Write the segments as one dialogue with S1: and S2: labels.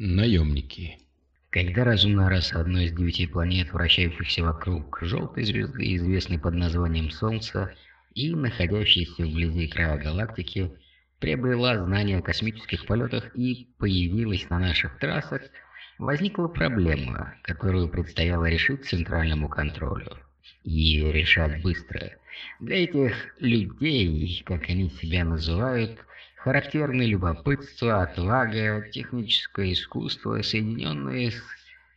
S1: Наемники.
S2: Когда разумная раса одной из девяти планет, вращающихся вокруг желтой звезды, известной под названием Солнца, и находящейся вблизи края галактики, приобрела знания о космических полетах и появилась на наших трассах, возникла проблема, которую предстояло решить центральному контролю. И решать быстро. Для этих людей, как они себя называют, характерны любопытство, отвага, техническое искусство, соединенные с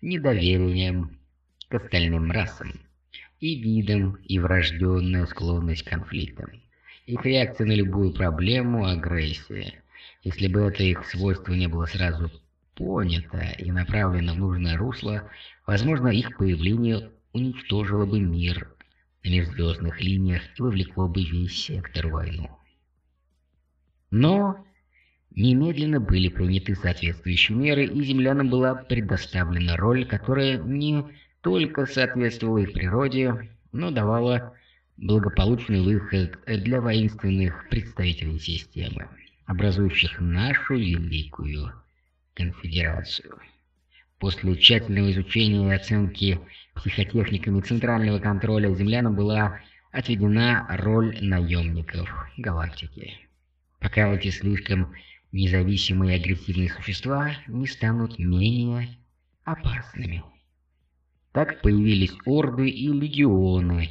S2: недоверием к остальным расам, и видам, и врожденная склонность к конфликтам. Их реакция на любую проблему – агрессия. Если бы это их свойство не было сразу понято и направлено в нужное русло, возможно, их появление уничтожило бы мир на межзвездных линиях и вовлекло бы весь сектор в войну. Но немедленно были приняты соответствующие меры, и землянам была предоставлена роль, которая не только соответствовала их природе, но давала благополучный выход для воинственных представителей системы, образующих нашу великую конфедерацию. После тщательного изучения и оценки психотехниками центрального контроля землянам была отведена роль наемников галактики пока эти слишком независимые агрессивные существа не станут менее опасными. Так появились орды и легионы,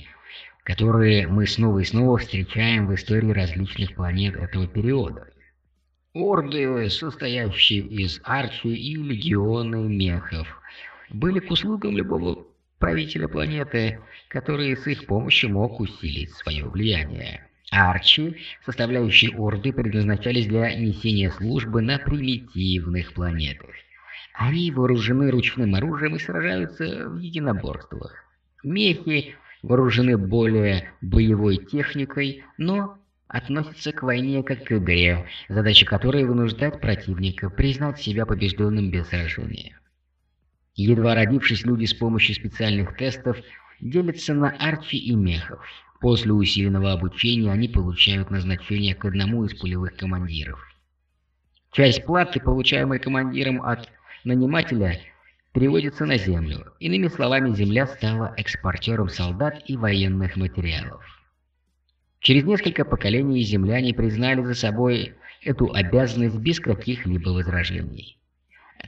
S2: которые мы снова и снова встречаем в истории различных планет этого периода. Орды, состоящие из арчи и легионы мехов, были к услугам любого правителя планеты, который с их помощью мог усилить свое влияние. Арчи, составляющие орды, предназначались для несения службы на примитивных планетах. Они вооружены ручным оружием и сражаются в единоборствах. Мехи вооружены более боевой техникой, но относятся к войне как к игре, задача которой вынуждать противника признать себя побежденным без сражения. Едва родившись, люди с помощью специальных тестов делятся на арчи и мехов. После усиленного обучения они получают назначение к одному из полевых командиров. Часть платы, получаемой командиром от нанимателя, переводится на землю. Иными словами, земля стала экспортером солдат и военных материалов. Через несколько поколений земляне признали за собой эту обязанность без каких-либо возражений.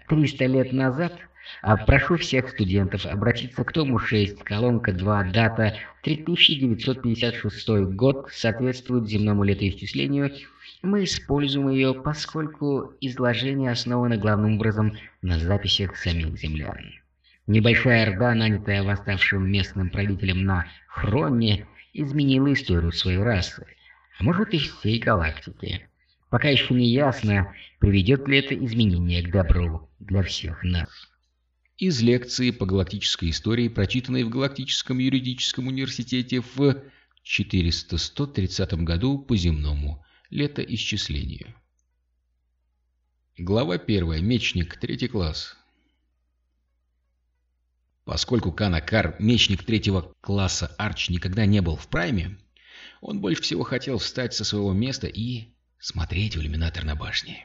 S2: Триста лет назад а прошу всех студентов обратиться к тому 6, колонка 2, дата 3956 год, соответствует земному летоисчислению. Мы используем ее, поскольку изложение основано главным образом на записях самих землян. Небольшая орда, нанятая восставшим местным правителем на Хроне, изменила историю своей расы, а может и всей галактики. Пока еще не ясно, приведет ли это изменение к добру для всех нас
S1: из лекции по галактической истории, прочитанной в Галактическом юридическом университете в 430 году по земному летоисчислению. Глава 1. Мечник, третий класс. Поскольку Канакар, мечник третьего класса Арч, никогда не был в прайме, он больше всего хотел встать со своего места и смотреть в иллюминатор на башне,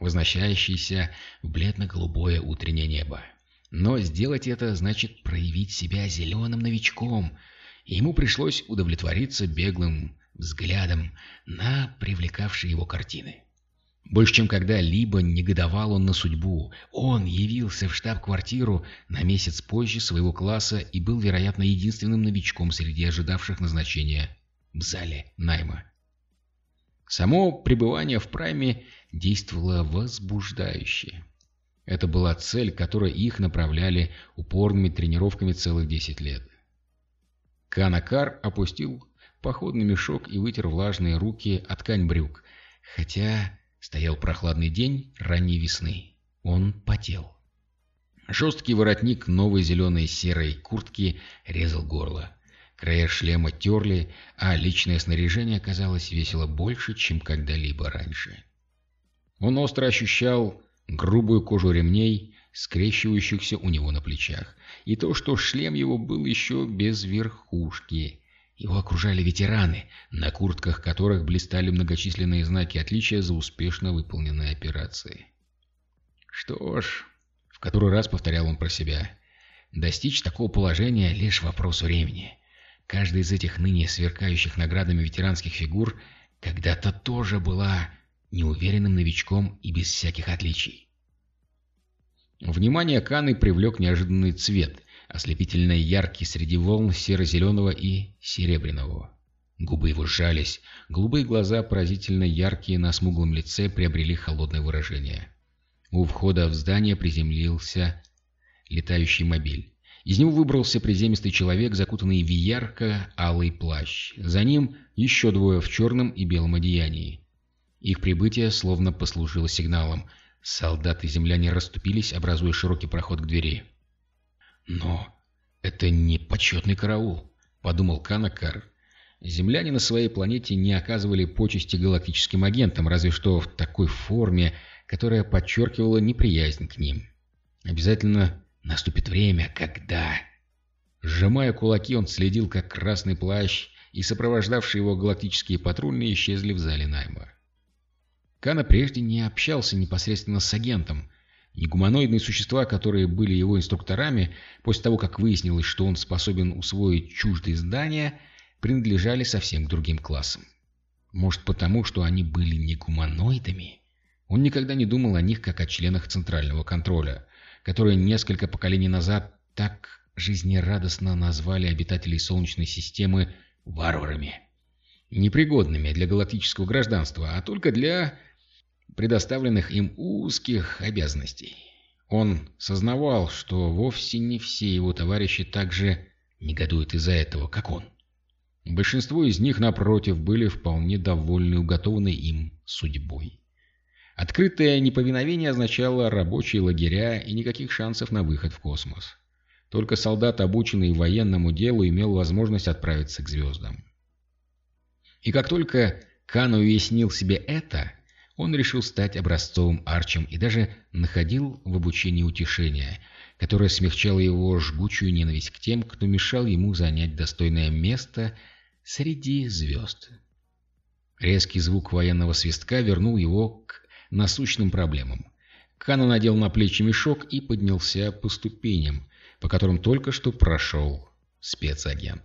S1: возносящийся в бледно-голубое утреннее небо. Но сделать это значит проявить себя зеленым новичком, и ему пришлось удовлетвориться беглым взглядом на привлекавшие его картины. Больше чем когда-либо негодовал он на судьбу. Он явился в штаб-квартиру на месяц позже своего класса и был, вероятно, единственным новичком среди ожидавших назначения в зале найма. Само пребывание в прайме действовало возбуждающе. Это была цель, к которой их направляли упорными тренировками целых 10 лет. Канакар опустил походный мешок и вытер влажные руки от ткань брюк, хотя стоял прохладный день ранней весны. Он потел. Жесткий воротник новой зеленой серой куртки резал горло. Края шлема терли, а личное снаряжение оказалось весело больше, чем когда-либо раньше. Он остро ощущал грубую кожу ремней, скрещивающихся у него на плечах, и то, что шлем его был еще без верхушки. Его окружали ветераны, на куртках которых блистали многочисленные знаки отличия за успешно выполненные операции. Что ж, который раз повторял он про себя. Достичь такого положения — лишь вопрос времени. Каждая из этих ныне сверкающих наградами ветеранских фигур когда-то тоже была неуверенным новичком и без всяких отличий. Внимание Каны привлек неожиданный цвет, ослепительно яркий среди волн серо-зеленого и серебряного. Губы его сжались, голубые глаза, поразительно яркие на смуглом лице, приобрели холодное выражение. У входа в здание приземлился летающий мобиль. Из него выбрался приземистый человек, закутанный в ярко-алый плащ. За ним еще двое в черном и белом одеянии. Их прибытие словно послужило сигналом. Солдаты и земляне расступились, образуя широкий проход к двери. «Но это не почетный караул», — подумал Канакар. Земляне на своей планете не оказывали почести галактическим агентам, разве что в такой форме, которая подчеркивала неприязнь к ним. Обязательно наступит время, когда... Сжимая кулаки, он следил, как красный плащ и сопровождавшие его галактические патрульные исчезли в зале найма. Кана прежде не общался непосредственно с агентом. Негуманоидные существа, которые были его инструкторами, после того, как выяснилось, что он способен усвоить чуждые здания, принадлежали совсем к другим классам. Может потому, что они были не гуманоидами? Он никогда не думал о них как о членах Центрального контроля, которые несколько поколений назад так жизнерадостно назвали обитателей Солнечной системы варварами. Непригодными для галактического гражданства, а только для предоставленных им узких обязанностей. Он сознавал, что вовсе не все его товарищи также негодуют из-за этого, как он. Большинство из них, напротив, были вполне довольны уготованной им судьбой. Открытое неповиновение означало рабочие лагеря и никаких шансов на выход в космос. Только солдат, обученный военному делу, имел возможность отправиться к звездам. И как только Кан уяснил себе это, он решил стать образцовым арчем и даже находил в обучении утешение, которое смягчало его жгучую ненависть к тем, кто мешал ему занять достойное место среди звезд. Резкий звук военного свистка вернул его к насущным проблемам. Кана надел на плечи мешок и поднялся по ступеням, по которым только что прошел спецагент.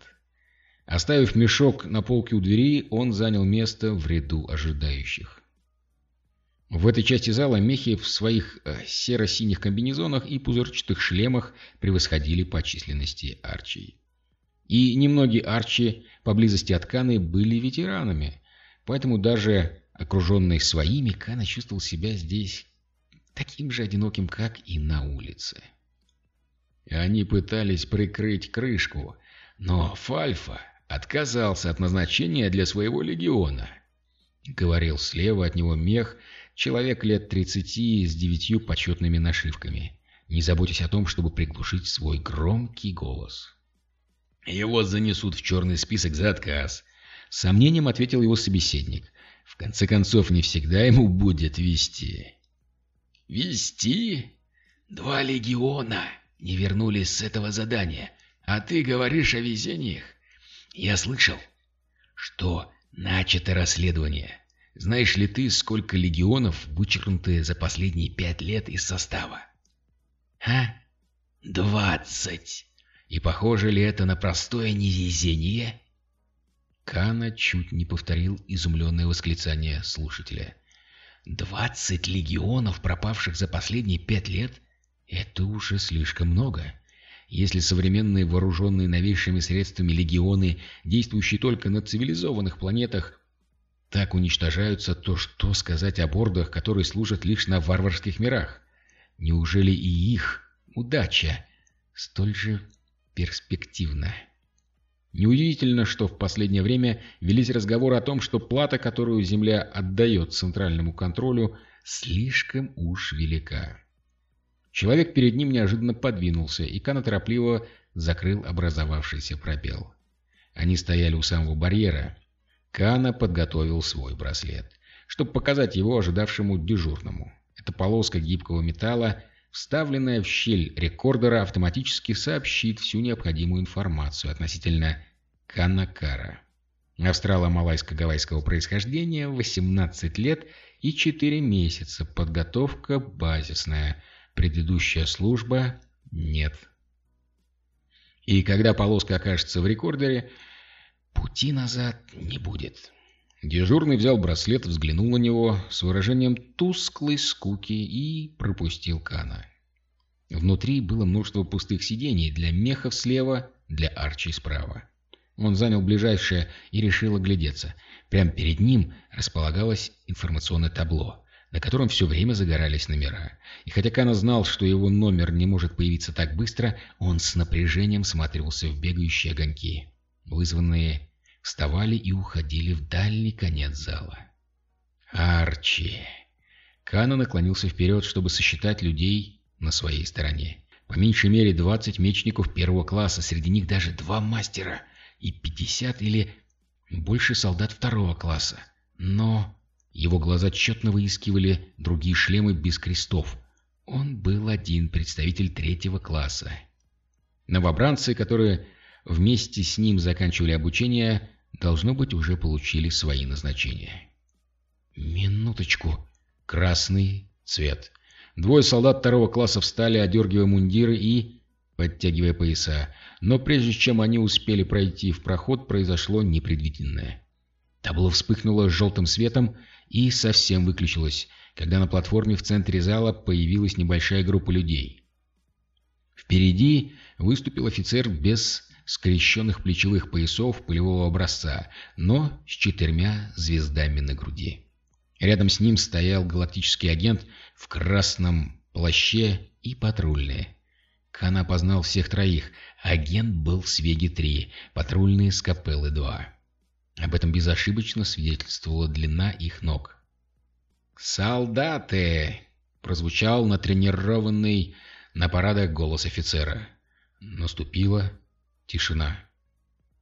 S1: Оставив мешок на полке у двери, он занял место в ряду ожидающих. В этой части зала мехи в своих э, серо-синих комбинезонах и пузырчатых шлемах превосходили по численности арчей. И немногие арчи поблизости от Каны были ветеранами, поэтому даже окруженный своими, Кана чувствовал себя здесь таким же одиноким, как и на улице. Они пытались прикрыть крышку, но Фальфа отказался от назначения для своего легиона. Говорил слева от него мех, человек лет тридцати с девятью почетными нашивками, не заботясь о том, чтобы приглушить свой громкий голос. Его занесут в черный список за отказ. Сомнением ответил его собеседник. В конце концов, не всегда ему будет вести. Вести? Два легиона не вернулись с этого задания, а ты говоришь о везениях? Я слышал, что начато расследование. Знаешь ли ты, сколько легионов вычеркнуты за последние пять лет из состава? А? Двадцать. И похоже ли это на простое невезение? Кана чуть не повторил изумленное восклицание слушателя. «Двадцать легионов, пропавших за последние пять лет? Это уже слишком много. Если современные вооруженные новейшими средствами легионы, действующие только на цивилизованных планетах, так уничтожаются, то что сказать о бордах, которые служат лишь на варварских мирах? Неужели и их удача столь же перспективно. Неудивительно, что в последнее время велись разговоры о том, что плата, которую Земля отдает центральному контролю, слишком уж велика. Человек перед ним неожиданно подвинулся, и Кана торопливо закрыл образовавшийся пробел. Они стояли у самого барьера. Кана подготовил свой браслет, чтобы показать его ожидавшему дежурному. Эта полоска гибкого металла Вставленная в щель рекордера автоматически сообщит всю необходимую информацию относительно Канакара. Австрало-малайско-гавайского происхождения, 18 лет и 4 месяца, подготовка базисная. предыдущая служба — нет. И когда полоска окажется в рекордере, пути назад не будет. Дежурный взял браслет, взглянул на него с выражением тусклой скуки и пропустил Кана. Внутри было множество пустых сидений для мехов слева, для Арчи справа. Он занял ближайшее и решил оглядеться. Прямо перед ним располагалось информационное табло, на котором все время загорались номера. И хотя Кана знал, что его номер не может появиться так быстро, он с напряжением смотрелся в бегающие огоньки, вызванные вставали и уходили в дальний конец зала. Арчи. Кана наклонился вперед, чтобы сосчитать людей на своей стороне. По меньшей мере 20 мечников первого класса, среди них даже два мастера и 50 или больше солдат второго класса. Но его глаза тщетно выискивали другие шлемы без крестов. Он был один представитель третьего класса. Новобранцы, которые вместе с ним заканчивали обучение, должно быть, уже получили свои назначения. Минуточку. Красный цвет. Двое солдат второго класса встали, одергивая мундиры и подтягивая пояса. Но прежде чем они успели пройти в проход, произошло непредвиденное. Табло вспыхнуло желтым светом и совсем выключилось, когда на платформе в центре зала появилась небольшая группа людей. Впереди выступил офицер без скрещенных плечевых поясов полевого образца, но с четырьмя звездами на груди. Рядом с ним стоял галактический агент в красном плаще и патрульные. Хан опознал всех троих. Агент был с Веги-3, патрульные с Капеллы-2. Об этом безошибочно свидетельствовала длина их ног. «Солдаты!» — прозвучал натренированный на парадах голос офицера. Наступила Тишина.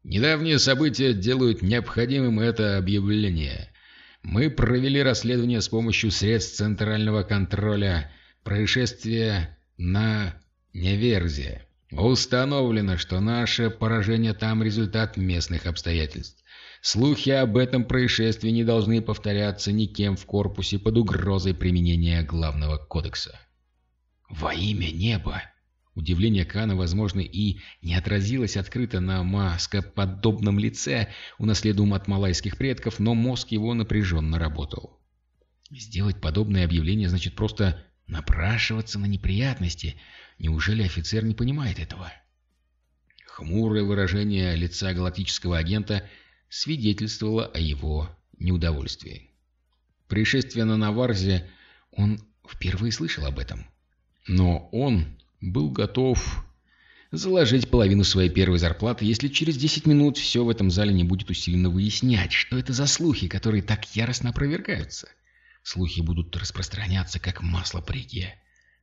S1: Недавние события делают необходимым это объявление. Мы провели расследование с помощью средств центрального контроля происшествия на Неверзе. Установлено, что наше поражение там результат местных обстоятельств. Слухи об этом происшествии не должны повторяться никем в корпусе под угрозой применения главного кодекса. «Во имя неба!» Удивление Кана, возможно, и не отразилось открыто на маскоподобном лице, унаследуем от малайских предков, но мозг его напряженно работал. Сделать подобное объявление значит просто напрашиваться на неприятности. Неужели офицер не понимает этого? Хмурое выражение лица галактического агента свидетельствовало о его неудовольствии. Происшествие на Наварзе, он впервые слышал об этом. Но он был готов заложить половину своей первой зарплаты, если через 10 минут все в этом зале не будет усиленно выяснять, что это за слухи, которые так яростно опровергаются. Слухи будут распространяться, как масло по реке.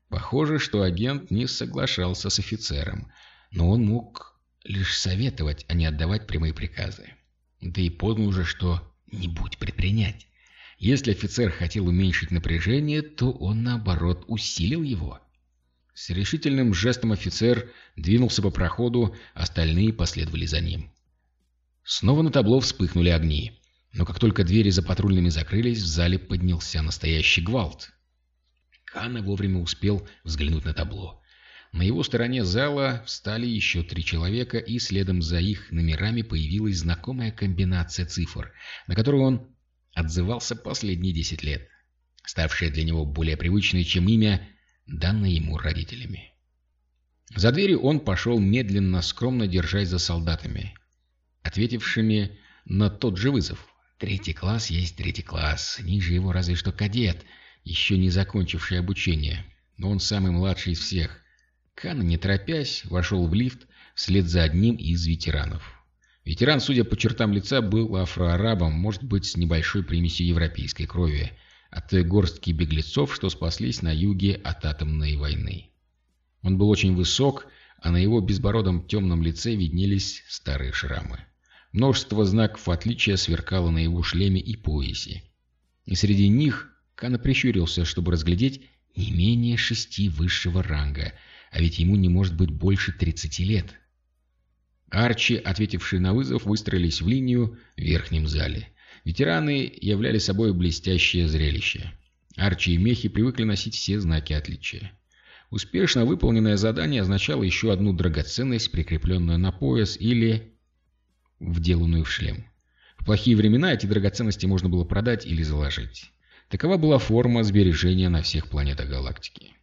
S1: Похоже, что агент не соглашался с офицером, но он мог лишь советовать, а не отдавать прямые приказы. Да и поздно уже что-нибудь предпринять. Если офицер хотел уменьшить напряжение, то он, наоборот, усилил его. С решительным жестом офицер двинулся по проходу, остальные последовали за ним. Снова на табло вспыхнули огни. Но как только двери за патрульными закрылись, в зале поднялся настоящий гвалт. Ханна вовремя успел взглянуть на табло. На его стороне зала встали еще три человека, и следом за их номерами появилась знакомая комбинация цифр, на которую он отзывался последние десять лет, ставшая для него более привычной, чем имя данное ему родителями. За дверью он пошел медленно, скромно держась за солдатами, ответившими на тот же вызов. Третий класс есть третий класс, ниже его разве что кадет, еще не закончивший обучение, но он самый младший из всех. Кан, не торопясь, вошел в лифт вслед за одним из ветеранов. Ветеран, судя по чертам лица, был афроарабом, может быть, с небольшой примесью европейской крови, от той горстки беглецов, что спаслись на юге от атомной войны. Он был очень высок, а на его безбородом темном лице виднелись старые шрамы. Множество знаков отличия сверкало на его шлеме и поясе. И среди них Кана прищурился, чтобы разглядеть не менее шести высшего ранга, а ведь ему не может быть больше тридцати лет. Арчи, ответившие на вызов, выстроились в линию в верхнем зале. Ветераны являли собой блестящее зрелище. Арчи и Мехи привыкли носить все знаки отличия. Успешно выполненное задание означало еще одну драгоценность, прикрепленную на пояс или вделанную в шлем. В плохие времена эти драгоценности можно было продать или заложить. Такова была форма сбережения на всех планетах галактики.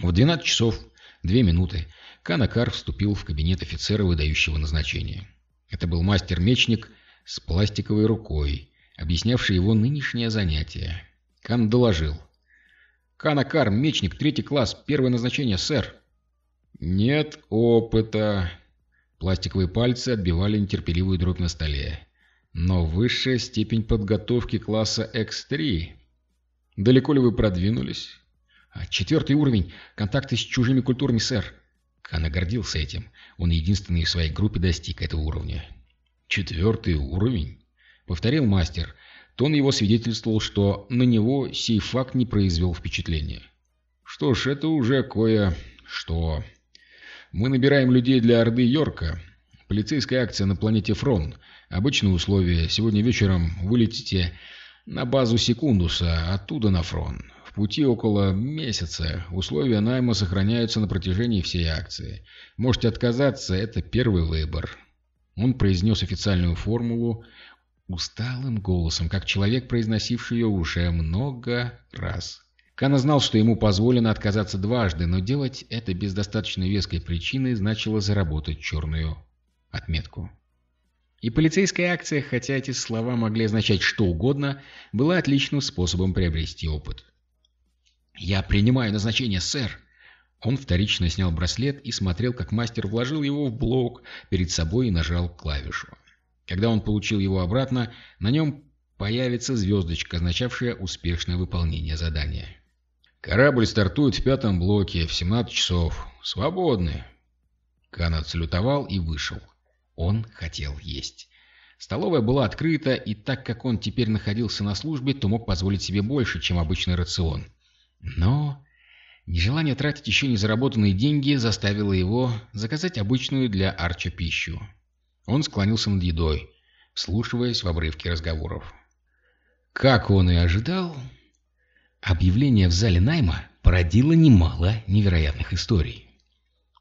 S1: В 12 часов 2 минуты Канакар вступил в кабинет офицера, выдающего назначение. Это был мастер-мечник с пластиковой рукой, объяснявший его нынешнее занятие. Кан доложил. «Канакар, мечник, третий класс, первое назначение, сэр». «Нет опыта». Пластиковые пальцы отбивали нетерпеливую дробь на столе. «Но высшая степень подготовки класса X3. Далеко ли вы продвинулись?» «А «Четвертый уровень. Контакты с чужими культурами, сэр». Кана гордился этим. Он единственный в своей группе достиг этого уровня. «Четвертый уровень?» — повторил мастер. Тон его свидетельствовал, что на него сей факт не произвел впечатления. «Что ж, это уже кое-что. Мы набираем людей для Орды Йорка. Полицейская акция на планете Фрон. Обычные условия. Сегодня вечером вылетите на базу Секундуса, оттуда на Фрон. В пути около месяца. Условия найма сохраняются на протяжении всей акции. Можете отказаться, это первый выбор». Он произнес официальную формулу, усталым голосом, как человек, произносивший ее уже много раз. Кана знал, что ему позволено отказаться дважды, но делать это без достаточно веской причины значило заработать черную отметку. И полицейская акция, хотя эти слова могли означать что угодно, была отличным способом приобрести опыт. «Я принимаю назначение, сэр!» Он вторично снял браслет и смотрел, как мастер вложил его в блок перед собой и нажал клавишу. Когда он получил его обратно, на нем появится звездочка, означавшая успешное выполнение задания. «Корабль стартует в пятом блоке в 17 часов. Свободны!» Кан отсалютовал и вышел. Он хотел есть. Столовая была открыта, и так как он теперь находился на службе, то мог позволить себе больше, чем обычный рацион. Но нежелание тратить еще не заработанные деньги заставило его заказать обычную для Арча пищу. Он склонился над едой, вслушиваясь в обрывки разговоров. Как он и ожидал, объявление в зале найма породило немало невероятных историй.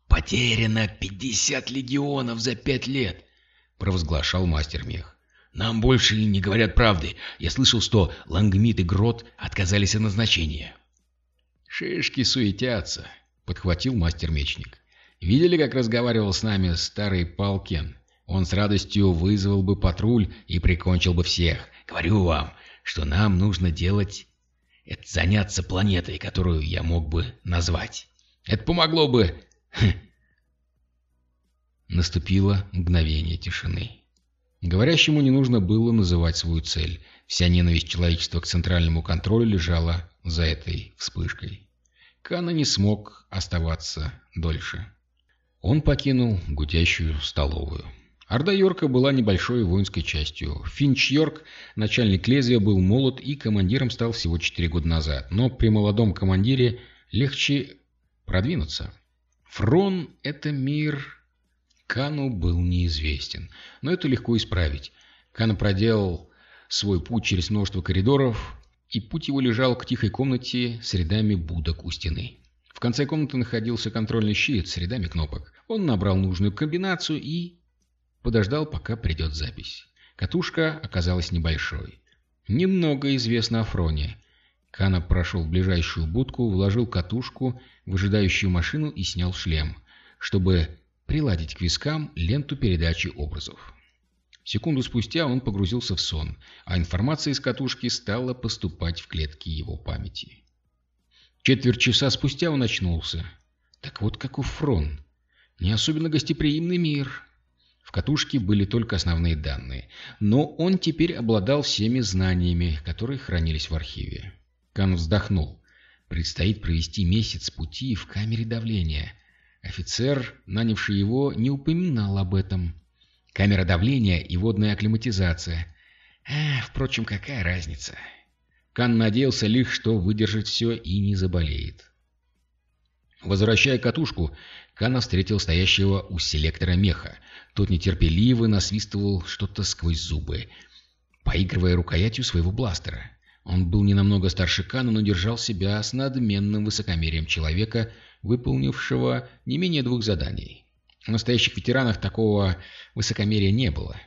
S1: «Потеряно пятьдесят легионов за пять лет!» — провозглашал мастер мех. «Нам больше не говорят правды. Я слышал, что Лангмит и Грот отказались от назначения». «Шишки суетятся», — подхватил мастер-мечник. «Видели, как разговаривал с нами старый Палкен? Он с радостью вызвал бы патруль и прикончил бы всех. Говорю вам, что нам нужно делать... Это заняться планетой, которую я мог бы назвать. Это помогло бы... Наступило мгновение тишины. Говорящему не нужно было называть свою цель. Вся ненависть человечества к центральному контролю лежала за этой вспышкой. Кана не смог оставаться дольше. Он покинул гудящую столовую. Орда Йорка была небольшой воинской частью. Финч Йорк, начальник лезвия, был молод и командиром стал всего 4 года назад. Но при молодом командире легче продвинуться. Фрон — это мир... Кану был неизвестен, но это легко исправить. Кан проделал свой путь через множество коридоров, и путь его лежал к тихой комнате с рядами будок у стены. В конце комнаты находился контрольный щит с рядами кнопок. Он набрал нужную комбинацию и Подождал, пока придет запись. Катушка оказалась небольшой. Немного известно о Фроне. Кана прошел в ближайшую будку, вложил катушку в ожидающую машину и снял шлем, чтобы приладить к вискам ленту передачи образов. Секунду спустя он погрузился в сон, а информация из катушки стала поступать в клетки его памяти. Четверть часа спустя он очнулся. Так вот как у Фрон. Не особенно гостеприимный мир катушке были только основные данные, но он теперь обладал всеми знаниями, которые хранились в архиве. Кан вздохнул. Предстоит провести месяц пути в камере давления. Офицер, нанявший его, не упоминал об этом. Камера давления и водная акклиматизация. А, впрочем, какая разница? Кан надеялся лишь, что выдержит все и не заболеет. Возвращая катушку, Кана встретил стоящего у селектора меха. Тот нетерпеливо насвистывал что-то сквозь зубы, поигрывая рукоятью своего бластера. Он был не намного старше Кана, но держал себя с надменным высокомерием человека, выполнившего не менее двух заданий. В настоящих ветеранах такого высокомерия не было.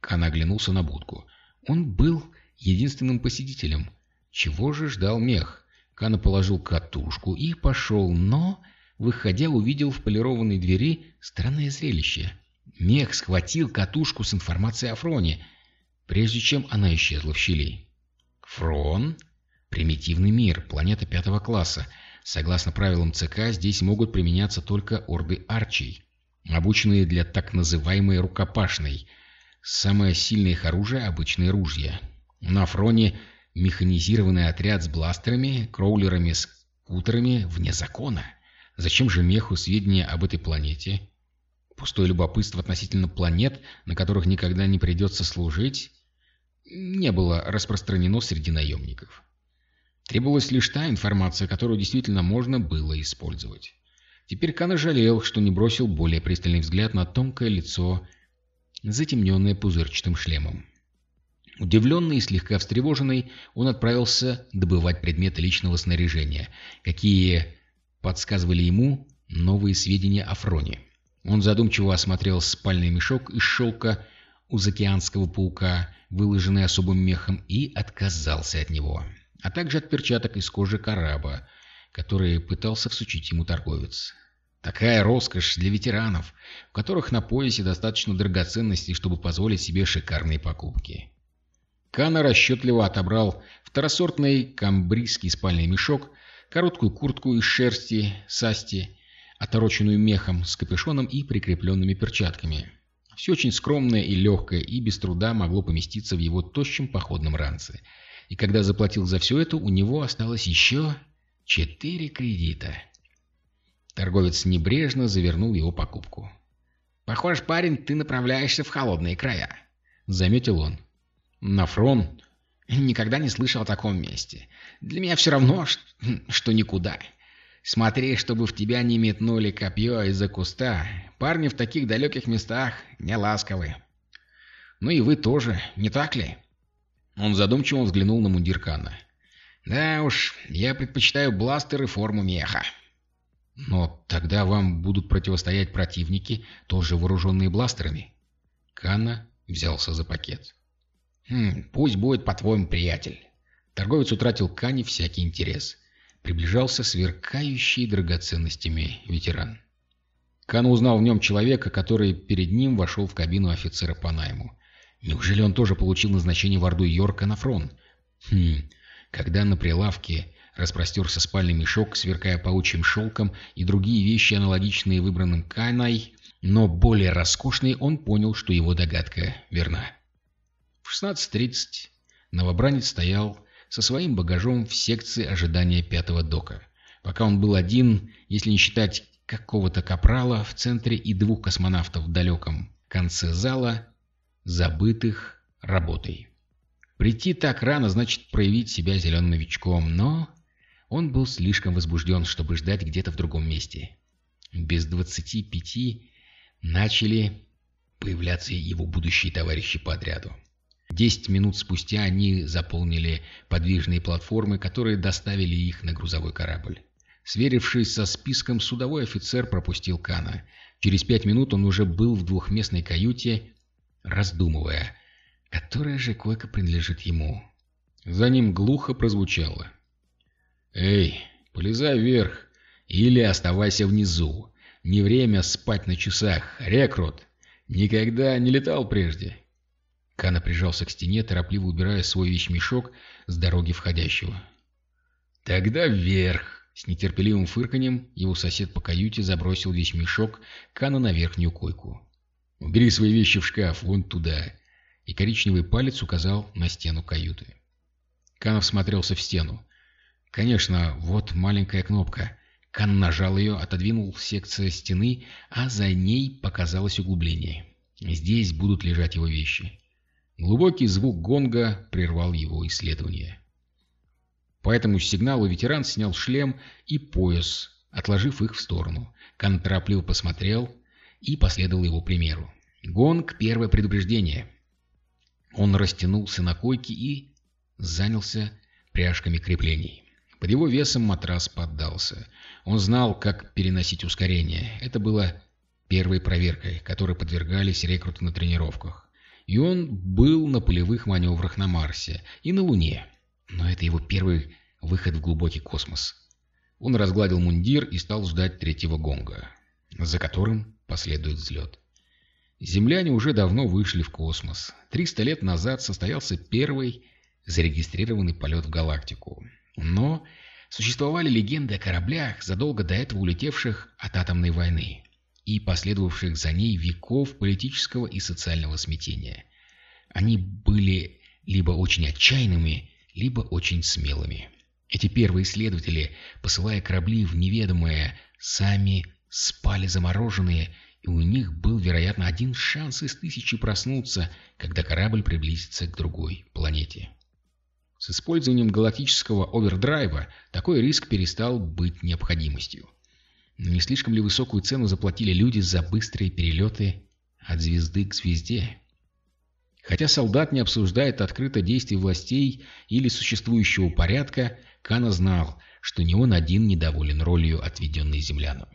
S1: Кан оглянулся на будку. Он был единственным посетителем. Чего же ждал мех? Кана положил катушку и пошел, но, выходя, увидел в полированной двери странное зрелище. Мех схватил катушку с информацией о Фроне, прежде чем она исчезла в щели. Фрон — примитивный мир, планета пятого класса. Согласно правилам ЦК, здесь могут применяться только орды арчей, обученные для так называемой рукопашной. Самое сильное их оружие — обычные ружья. На Фроне механизированный отряд с бластерами, кроулерами, скутерами вне закона. Зачем же меху сведения об этой планете? Пустое любопытство относительно планет, на которых никогда не придется служить? Не было распространено среди наемников. Требовалась лишь та информация, которую действительно можно было использовать. Теперь Кана жалел, что не бросил более пристальный взгляд на тонкое лицо, затемненное пузырчатым шлемом. Удивленный и слегка встревоженный, он отправился добывать предметы личного снаряжения, какие подсказывали ему новые сведения о Фроне. Он задумчиво осмотрел спальный мешок из шелка у заокеанского паука, выложенный особым мехом, и отказался от него, а также от перчаток из кожи караба, которые пытался всучить ему торговец. Такая роскошь для ветеранов, у которых на поясе достаточно драгоценностей, чтобы позволить себе шикарные покупки. Кана расчетливо отобрал второсортный камбрийский спальный мешок, короткую куртку из шерсти, састи, отороченную мехом с капюшоном и прикрепленными перчатками. Все очень скромное и легкое, и без труда могло поместиться в его тощем походном ранце. И когда заплатил за все это, у него осталось еще четыре кредита. Торговец небрежно завернул его покупку. «Похож, парень, ты направляешься в холодные края», — заметил он. «На фронт? Никогда не слышал о таком месте. Для меня все равно, что никуда. Смотри, чтобы в тебя не метнули копье из-за куста. Парни в таких далеких местах не ласковы. Ну и вы тоже, не так ли? Он задумчиво взглянул на мундир Кана. Да уж, я предпочитаю бластер и форму меха. Но тогда вам будут противостоять противники, тоже вооруженные бластерами. Канна взялся за пакет. Хм, пусть будет по-твоему, приятель. Торговец утратил Кане всякий интерес приближался сверкающий драгоценностями ветеран. Кан узнал в нем человека, который перед ним вошел в кабину офицера по найму. Неужели он тоже получил назначение в Орду Йорка на фронт? Хм, когда на прилавке распростерся спальный мешок, сверкая паучьим шелком и другие вещи, аналогичные выбранным Каной, но более роскошные, он понял, что его догадка верна. В 16.30 новобранец стоял со своим багажом в секции ожидания пятого дока. Пока он был один, если не считать какого-то капрала в центре и двух космонавтов в далеком конце зала, забытых работой. Прийти так рано значит проявить себя зеленым новичком, но он был слишком возбужден, чтобы ждать где-то в другом месте. Без двадцати пяти начали появляться его будущие товарищи по отряду. Десять минут спустя они заполнили подвижные платформы, которые доставили их на грузовой корабль. Сверившись со списком, судовой офицер пропустил Кана. Через пять минут он уже был в двухместной каюте, раздумывая, которая же койка принадлежит ему. За ним глухо прозвучало. «Эй, полезай вверх или оставайся внизу. Не время спать на часах. Рекрут! Никогда не летал прежде?» Кана прижался к стене, торопливо убирая свой вещмешок с дороги входящего. «Тогда вверх!» С нетерпеливым фырканьем его сосед по каюте забросил вещмешок Кана на верхнюю койку. «Убери свои вещи в шкаф, вон туда!» И коричневый палец указал на стену каюты. Канов смотрелся в стену. Конечно, вот маленькая кнопка. Кан нажал ее, отодвинул секция стены, а за ней показалось углубление. Здесь будут лежать его вещи. Глубокий звук гонга прервал его исследование. По этому сигналу ветеран снял шлем и пояс, отложив их в сторону. Кан торопливо посмотрел и последовал его примеру. Гонг — первое предупреждение. Он растянулся на койке и занялся пряжками креплений. Под его весом матрас поддался. Он знал, как переносить ускорение. Это было первой проверкой, которой подвергались рекруты на тренировках. И он был на полевых маневрах на Марсе и на Луне. Но это его первый выход в глубокий космос. Он разгладил мундир и стал ждать третьего гонга, за которым последует взлет. Земляне уже давно вышли в космос. Триста лет назад состоялся первый зарегистрированный полет в галактику. Но существовали легенды о кораблях, задолго до этого улетевших от атомной войны и последовавших за ней веков политического и социального смятения. Они были либо очень отчаянными, либо очень смелыми. Эти первые исследователи, посылая корабли в неведомое, сами спали замороженные, и у них был, вероятно, один шанс из тысячи проснуться, когда корабль приблизится к другой планете. С использованием галактического овердрайва такой риск перестал быть необходимостью. Не слишком ли высокую цену заплатили люди за быстрые перелеты от звезды к звезде? Хотя солдат не обсуждает открыто действий властей или существующего порядка, Кана знал, что не он один недоволен ролью, отведенной землянам.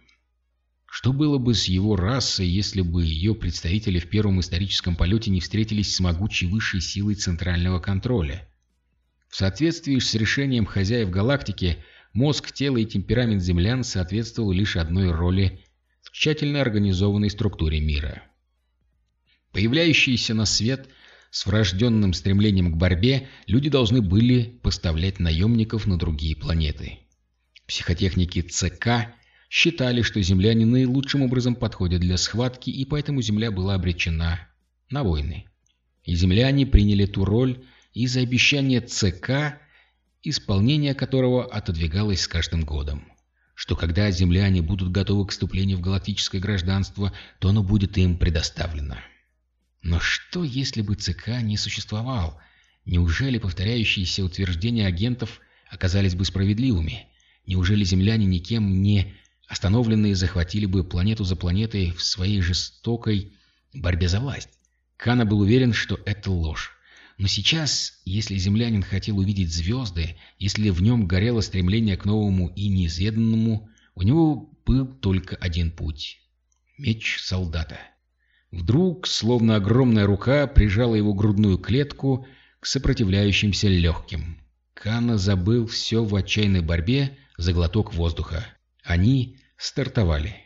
S1: Что было бы с его расой, если бы ее представители в первом историческом полете не встретились с могучей высшей силой центрального контроля? В соответствии с решением хозяев галактики, мозг, тело и темперамент землян соответствовал лишь одной роли в тщательно организованной структуре мира. Появляющиеся на свет с врожденным стремлением к борьбе, люди должны были поставлять наемников на другие планеты. Психотехники ЦК считали, что земляне наилучшим образом подходят для схватки, и поэтому Земля была обречена на войны. И земляне приняли ту роль из-за обещания ЦК, исполнение которого отодвигалось с каждым годом. Что когда земляне будут готовы к вступлению в галактическое гражданство, то оно будет им предоставлено. Но что, если бы ЦК не существовал? Неужели повторяющиеся утверждения агентов оказались бы справедливыми? Неужели земляне никем не остановленные захватили бы планету за планетой в своей жестокой борьбе за власть? Кана был уверен, что это ложь. Но сейчас, если землянин хотел увидеть звезды, если в нем горело стремление к новому и неизведанному, у него был только один путь — меч солдата. Вдруг, словно огромная рука, прижала его грудную клетку к сопротивляющимся легким. Кана забыл все в отчаянной борьбе за глоток воздуха. Они стартовали.